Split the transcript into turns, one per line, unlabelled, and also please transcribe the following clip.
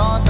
more